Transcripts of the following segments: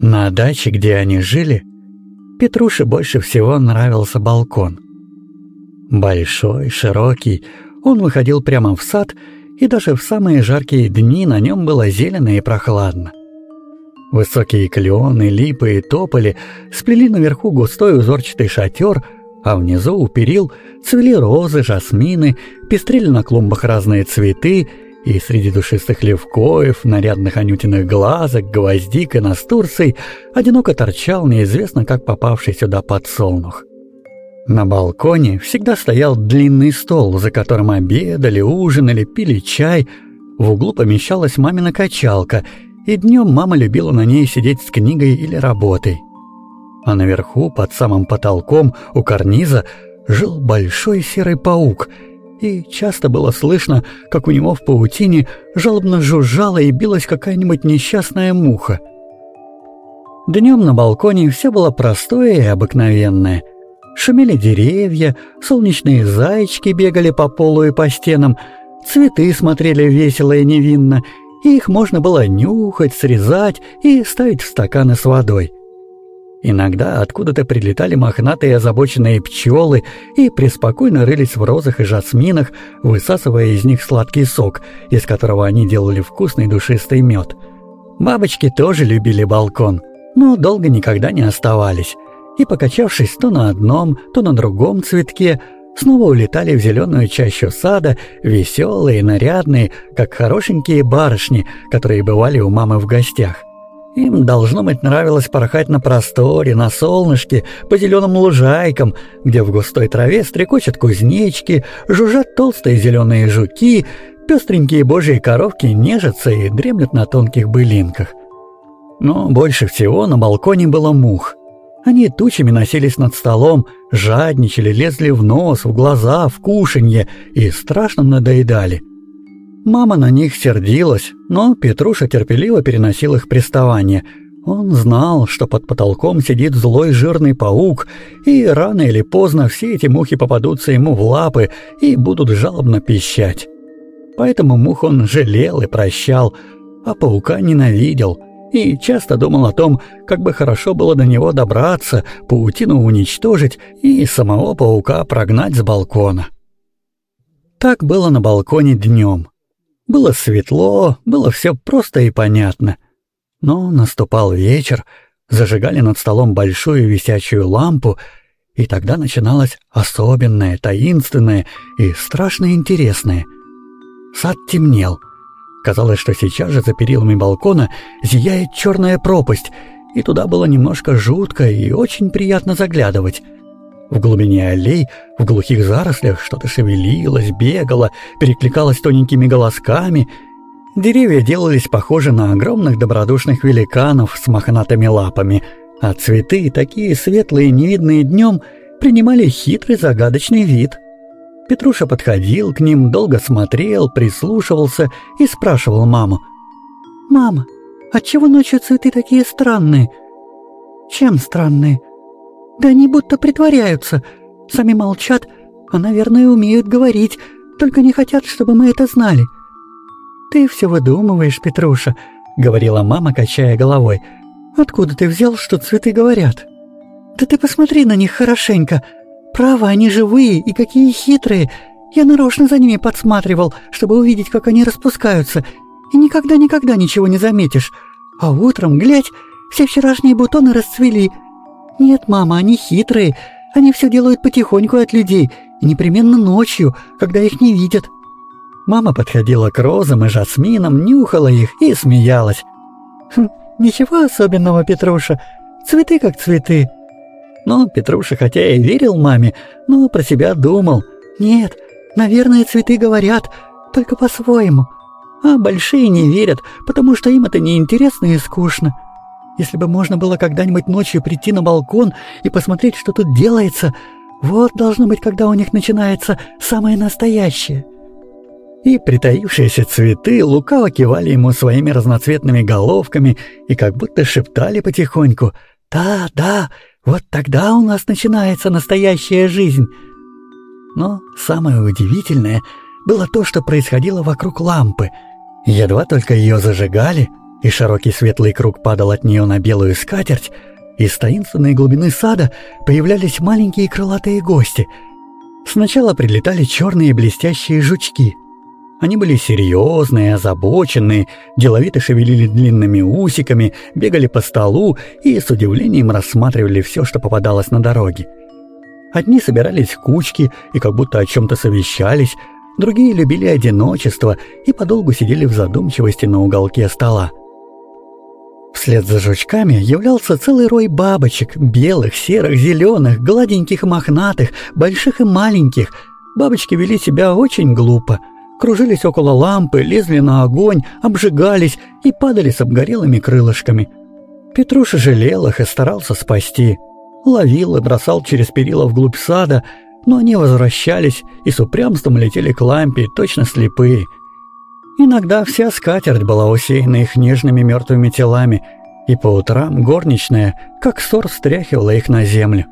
На даче, где они жили, Петруше больше всего нравился балкон. Большой, широкий, он выходил прямо в сад, и даже в самые жаркие дни на нем было зелено и прохладно. Высокие клены, липы и тополи сплели наверху густой узорчатый шатер, а внизу у перил цвели розы, жасмины, пестрели на клумбах разные цветы, и среди душистых левкоев, нарядных анютиных глазок, гвоздик и настурций одиноко торчал неизвестно как попавший сюда подсолнух. На балконе всегда стоял длинный стол, за которым обедали, ужинали, пили чай. В углу помещалась мамина качалка, и днем мама любила на ней сидеть с книгой или работой. А наверху, под самым потолком, у карниза, жил большой серый паук — и часто было слышно, как у него в паутине жалобно жужжала и билась какая-нибудь несчастная муха. Днем на балконе все было простое и обыкновенное. Шумели деревья, солнечные зайчики бегали по полу и по стенам, цветы смотрели весело и невинно, и их можно было нюхать, срезать и ставить в стаканы с водой. Иногда откуда-то прилетали мохнатые озабоченные пчелы и преспокойно рылись в розах и жасминах, высасывая из них сладкий сок, из которого они делали вкусный душистый мед. Бабочки тоже любили балкон, но долго никогда не оставались. И, покачавшись то на одном, то на другом цветке, снова улетали в зеленую чащу сада, веселые, нарядные, как хорошенькие барышни, которые бывали у мамы в гостях. Им, должно быть, нравилось порхать на просторе, на солнышке, по зеленым лужайкам, где в густой траве стрекочут кузнечки, жужжат толстые зеленые жуки, пестренькие божьи коровки нежатся и дремлют на тонких былинках. Но больше всего на балконе было мух. Они тучами носились над столом, жадничали, лезли в нос, в глаза, в кушанье и страшно надоедали — Мама на них сердилась, но Петруша терпеливо переносил их приставания. Он знал, что под потолком сидит злой жирный паук, и рано или поздно все эти мухи попадутся ему в лапы и будут жалобно пищать. Поэтому мух он жалел и прощал, а паука ненавидел и часто думал о том, как бы хорошо было до него добраться, паутину уничтожить и самого паука прогнать с балкона. Так было на балконе днем. Было светло, было все просто и понятно. Но наступал вечер, зажигали над столом большую висячую лампу, и тогда начиналось особенное, таинственное и страшно интересное. Сад темнел. Казалось, что сейчас же за перилами балкона зияет черная пропасть, и туда было немножко жутко и очень приятно заглядывать. В глубине аллей, в глухих зарослях что-то шевелилось, бегало, перекликалось тоненькими голосками. Деревья делались похожи на огромных добродушных великанов с мохнатыми лапами, а цветы, такие светлые, невидные днем, принимали хитрый загадочный вид. Петруша подходил к ним, долго смотрел, прислушивался и спрашивал маму. «Мама, отчего ночью цветы такие странные?» «Чем странные?» Да они будто притворяются. Сами молчат, а, наверное, умеют говорить, только не хотят, чтобы мы это знали. «Ты все выдумываешь, Петруша», — говорила мама, качая головой. «Откуда ты взял, что цветы говорят?» «Да ты посмотри на них хорошенько. Право, они живые и какие хитрые. Я нарочно за ними подсматривал, чтобы увидеть, как они распускаются, и никогда-никогда ничего не заметишь. А утром, глядь, все вчерашние бутоны расцвели, «Нет, мама, они хитрые. Они все делают потихоньку от людей, и непременно ночью, когда их не видят». Мама подходила к розам и жасминам, нюхала их и смеялась. «Хм, «Ничего особенного, Петруша. Цветы как цветы». Но Петруша хотя и верил маме, но про себя думал. «Нет, наверное, цветы говорят, только по-своему. А большие не верят, потому что им это неинтересно и скучно. Если бы можно было когда-нибудь ночью прийти на балкон и посмотреть, что тут делается, вот должно быть, когда у них начинается самое настоящее. И притаившиеся цветы лукаво кивали ему своими разноцветными головками и как будто шептали потихоньку «Да, да, вот тогда у нас начинается настоящая жизнь». Но самое удивительное было то, что происходило вокруг лампы. Едва только ее зажигали — и широкий светлый круг падал от нее на белую скатерть, из таинственной глубины сада появлялись маленькие крылатые гости. Сначала прилетали черные блестящие жучки. Они были серьезные, озабоченные, деловито шевелили длинными усиками, бегали по столу и с удивлением рассматривали все, что попадалось на дороге. Одни собирались в кучки и как будто о чем-то совещались, другие любили одиночество и подолгу сидели в задумчивости на уголке стола. Вслед за жучками являлся целый рой бабочек, белых, серых, зеленых, гладеньких и мохнатых, больших и маленьких. Бабочки вели себя очень глупо. Кружились около лампы, лезли на огонь, обжигались и падали с обгорелыми крылышками. Петруша жалел их и старался спасти. Ловил и бросал через перила вглубь сада, но они возвращались и с упрямством летели к лампе, точно слепые — Иногда вся скатерть была усеяна их нежными мертвыми телами, и по утрам горничная, как ссор, стряхивала их на землю.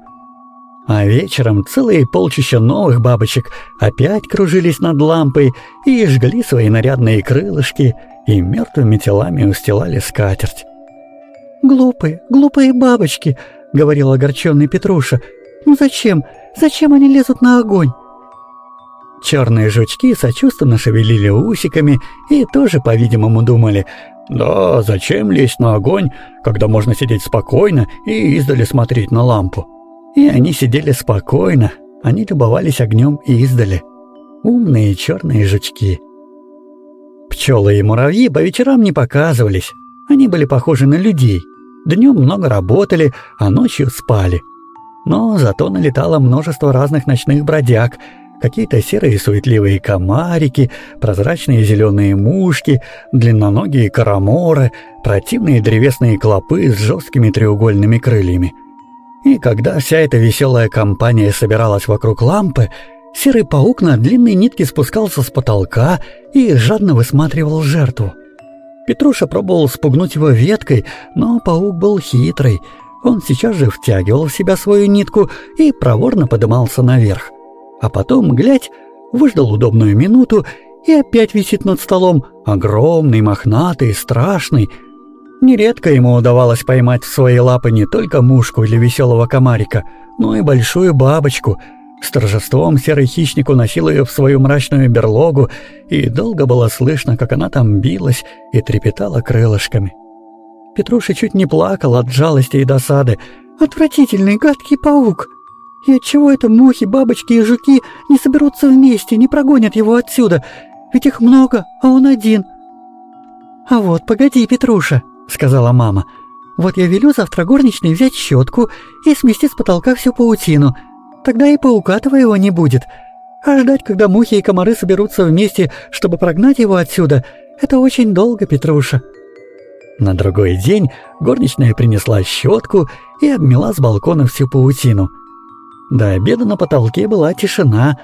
А вечером целые полчища новых бабочек опять кружились над лампой и жгли свои нарядные крылышки и мертвыми телами устилали скатерть. «Глупые, глупые бабочки!» — говорил огорченный Петруша. «Ну зачем? Зачем они лезут на огонь?» Черные жучки сочувственно шевелили усиками и тоже, по-видимому, думали, «Да, зачем лезть на огонь, когда можно сидеть спокойно и издали смотреть на лампу?» И они сидели спокойно, они любовались огнем и издали. Умные черные жучки. Пчелы и муравьи по вечерам не показывались. Они были похожи на людей. Днем много работали, а ночью спали. Но зато налетало множество разных ночных бродяг — какие-то серые суетливые комарики, прозрачные зеленые мушки, длинноногие караморы, противные древесные клопы с жесткими треугольными крыльями. И когда вся эта веселая компания собиралась вокруг лампы, серый паук на длинной нитке спускался с потолка и жадно высматривал жертву. Петруша пробовал спугнуть его веткой, но паук был хитрый. Он сейчас же втягивал в себя свою нитку и проворно подымался наверх а потом, глядь, выждал удобную минуту и опять висит над столом, огромный, мохнатый, страшный. Нередко ему удавалось поймать в свои лапы не только мушку или веселого комарика, но и большую бабочку. С торжеством серый хищник уносил ее в свою мрачную берлогу, и долго было слышно, как она там билась и трепетала крылышками. Петруша чуть не плакал от жалости и досады. «Отвратительный гадкий паук!» И отчего это мухи, бабочки и жуки не соберутся вместе, не прогонят его отсюда? Ведь их много, а он один. А вот, погоди, Петруша, сказала мама. Вот я велю завтра горничной взять щетку и смести с потолка всю паутину. Тогда и паука твоего не будет. А ждать, когда мухи и комары соберутся вместе, чтобы прогнать его отсюда, это очень долго, Петруша. На другой день горничная принесла щетку и обмела с балкона всю паутину — до обеда на потолке была тишина.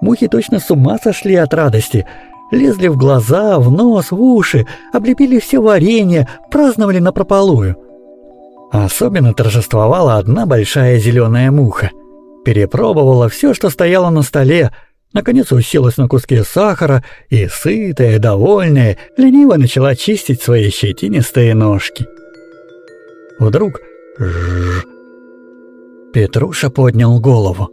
Мухи точно с ума сошли от радости. Лезли в глаза, в нос, в уши, облепили все варенье, праздновали напропалую. Особенно торжествовала одна большая зеленая муха. Перепробовала все, что стояло на столе, наконец уселась на куске сахара и, сытая, довольная, лениво начала чистить свои щетинистые ножки. Вдруг жжж Петруша поднял голову.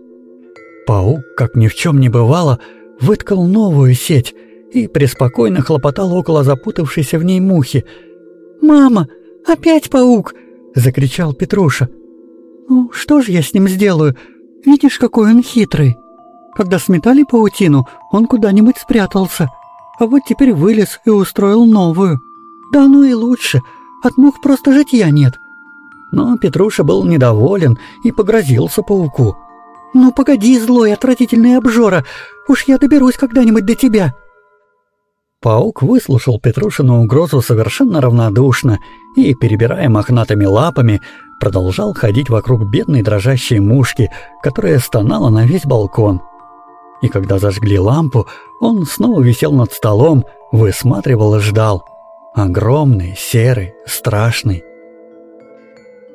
Паук, как ни в чем не бывало, выткал новую сеть и преспокойно хлопотал около запутавшейся в ней мухи. «Мама, опять паук!» — закричал Петруша. «Ну, что же я с ним сделаю? Видишь, какой он хитрый. Когда сметали паутину, он куда-нибудь спрятался, а вот теперь вылез и устроил новую. Да ну и лучше, от мух просто житья нет». Но Петруша был недоволен и погрозился пауку. «Ну погоди, злой, отвратительный обжора, уж я доберусь когда-нибудь до тебя!» Паук выслушал Петрушину угрозу совершенно равнодушно и, перебирая мохнатыми лапами, продолжал ходить вокруг бедной дрожащей мушки, которая стонала на весь балкон. И когда зажгли лампу, он снова висел над столом, высматривал и ждал. Огромный, серый, страшный.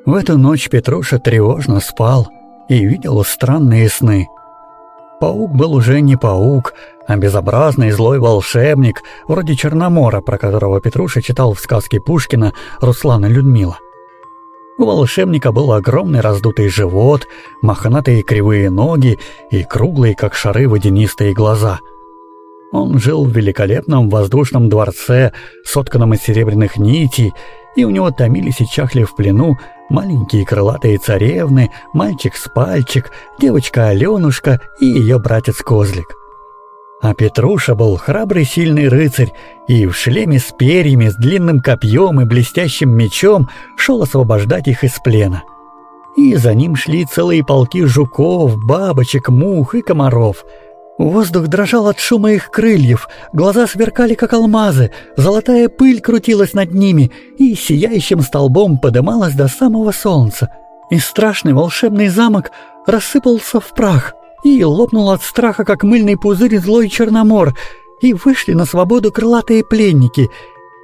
В эту ночь Петруша тревожно спал и видел странные сны. Паук был уже не паук, а безобразный злой волшебник, вроде Черномора, про которого Петруша читал в сказке Пушкина Руслана Людмила. У волшебника был огромный раздутый живот, мохнатые кривые ноги и круглые, как шары, водянистые глаза. Он жил в великолепном воздушном дворце, сотканном из серебряных нитей, и у него томились и чахли в плену маленькие крылатые царевны, мальчик с пальчик, девочка Аленушка и ее братец Козлик. А Петруша был храбрый сильный рыцарь, и в шлеме с перьями, с длинным копьем и блестящим мечом шел освобождать их из плена. И за ним шли целые полки жуков, бабочек, мух и комаров. Воздух дрожал от шума их крыльев, глаза сверкали, как алмазы, золотая пыль крутилась над ними и сияющим столбом подымалась до самого солнца. И страшный волшебный замок рассыпался в прах — и лопнул от страха, как мыльный пузырь злой черномор, и вышли на свободу крылатые пленники,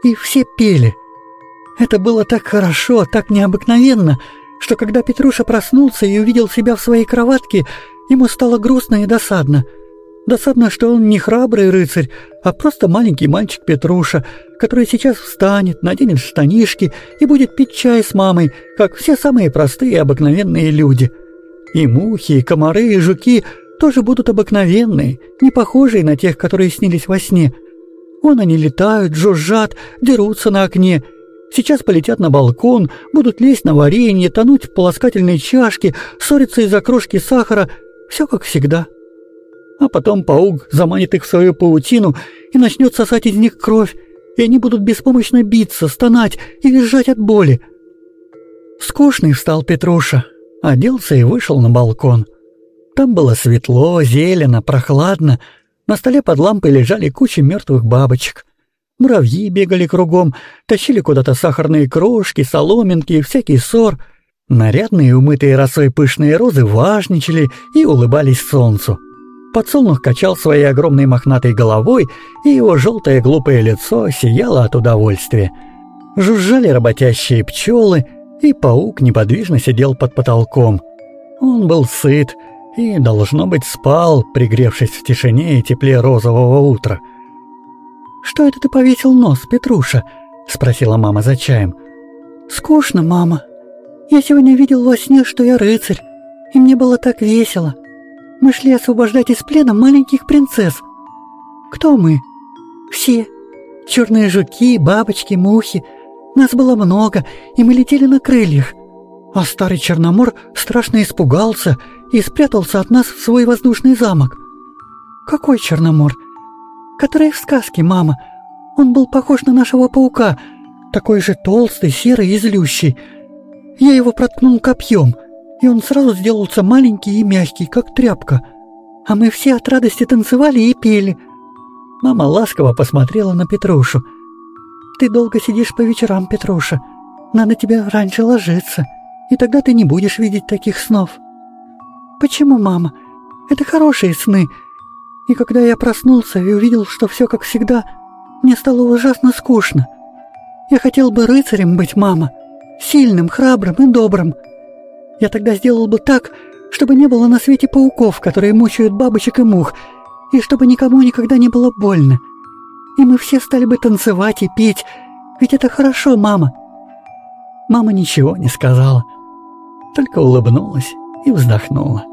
и все пели. Это было так хорошо, так необыкновенно, что когда Петруша проснулся и увидел себя в своей кроватке, ему стало грустно и досадно. Досадно, что он не храбрый рыцарь, а просто маленький мальчик Петруша, который сейчас встанет, наденет штанишки и будет пить чай с мамой, как все самые простые и обыкновенные люди — и мухи, и комары, и жуки тоже будут обыкновенные, не похожие на тех, которые снились во сне. Вон они летают, жужжат, дерутся на окне. Сейчас полетят на балкон, будут лезть на варенье, тонуть в полоскательной чашке, ссориться из-за крошки сахара. Все как всегда. А потом паук заманит их в свою паутину и начнет сосать из них кровь, и они будут беспомощно биться, стонать и визжать от боли. Скучный встал Петруша, Оделся и вышел на балкон. Там было светло, зелено, прохладно. На столе под лампой лежали кучи мертвых бабочек. Муравьи бегали кругом, тащили куда-то сахарные крошки, соломинки и всякий ссор. Нарядные, умытые росой пышные розы важничали и улыбались солнцу. Подсолнух качал своей огромной мохнатой головой, и его желтое глупое лицо сияло от удовольствия. Жужжали работящие пчелы — и паук неподвижно сидел под потолком. Он был сыт и, должно быть, спал, пригревшись в тишине и тепле розового утра. «Что это ты повесил нос, Петруша?» — спросила мама за чаем. «Скучно, мама. Я сегодня видел во сне, что я рыцарь, и мне было так весело. Мы шли освобождать из плена маленьких принцесс. Кто мы? Все. Черные жуки, бабочки, мухи — нас было много, и мы летели на крыльях. А старый Черномор страшно испугался и спрятался от нас в свой воздушный замок. Какой Черномор? Который в сказке, мама. Он был похож на нашего паука, такой же толстый, серый и злющий. Я его проткнул копьем, и он сразу сделался маленький и мягкий, как тряпка. А мы все от радости танцевали и пели. Мама ласково посмотрела на Петрушу. Ты долго сидишь по вечерам, Петруша. Надо тебе раньше ложиться, и тогда ты не будешь видеть таких снов. Почему, мама? Это хорошие сны. И когда я проснулся и увидел, что все как всегда, мне стало ужасно скучно. Я хотел бы рыцарем быть, мама. Сильным, храбрым и добрым. Я тогда сделал бы так, чтобы не было на свете пауков, которые мучают бабочек и мух, и чтобы никому никогда не было больно и мы все стали бы танцевать и петь, ведь это хорошо, мама». Мама ничего не сказала, только улыбнулась и вздохнула.